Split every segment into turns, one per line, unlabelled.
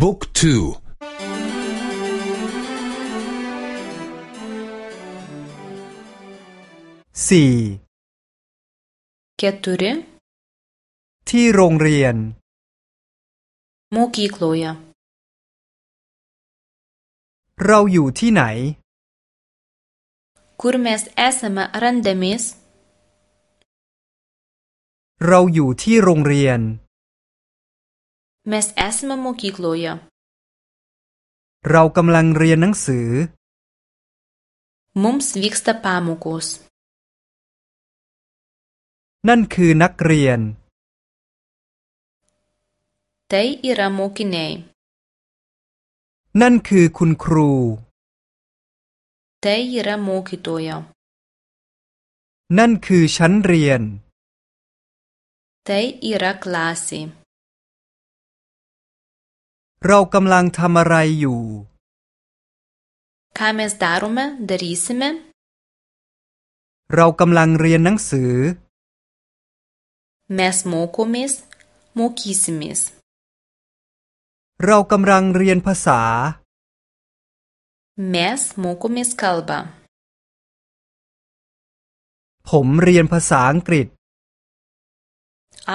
บุ๊กทู
สี่
keturi
ที่โรงเรียน
mokykloje
เราอยู่ที่ไหน
kur mes esame randamės
เราอยู่ที่โรงเรียน
mes esame mokykloje
เรากำลังเรียนหนังสือ
mums vyksta pamokos
นั่นคือนักเรียน
tai yra mokiniai
นั่นคือคุณครู
tai yra mokytoja
นั่นคือชั้นเรียน
tai yra klasė
เรากำลังทำอะไรอยู่
ką mes darome darysime
เรากำลังเรียนหนังสือ
mes mokomės mokysimės
เรากำลังเรียนภาษา
mes mokomės kalbą
ผมเรียนภาษาอังกฤษ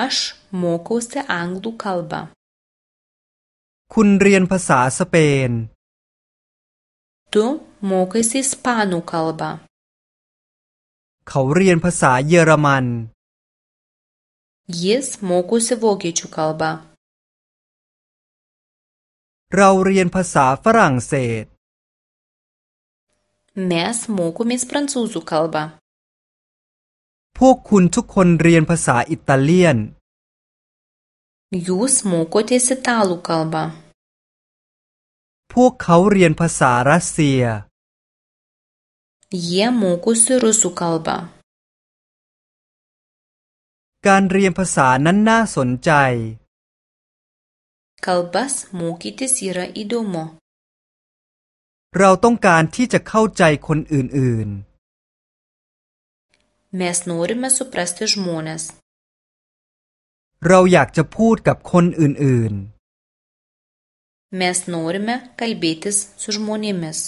aš mokausi anglų kalbą
คุณเรียนภาษาสเปน
tu mokaisi ispanų kalbą
เขาเรียนภาษาเยอรมัน
jis mokosi vokiečių kalbą
เราเรียนภาษาฝรั่งเศส
mes mokomės prancūzų kalbą
พวกคุณทุกคนเรียนภาษาอิตาเลียน
jūs mokotės italų kalbą
พวกเขาเรียนภาษารัสเซีย
jie mokosi rusų kalbą
การเรียนภาษานั้นน่าสนใจ
kalbas mokytis yra įdomu
เราต้องการที่จะเข้าใจคนอื่น
mes norime suprasti žmones
ๆ เราอยากจะพูดกับคนอื่นๆ
mes norime kalbėtis su žmonėmis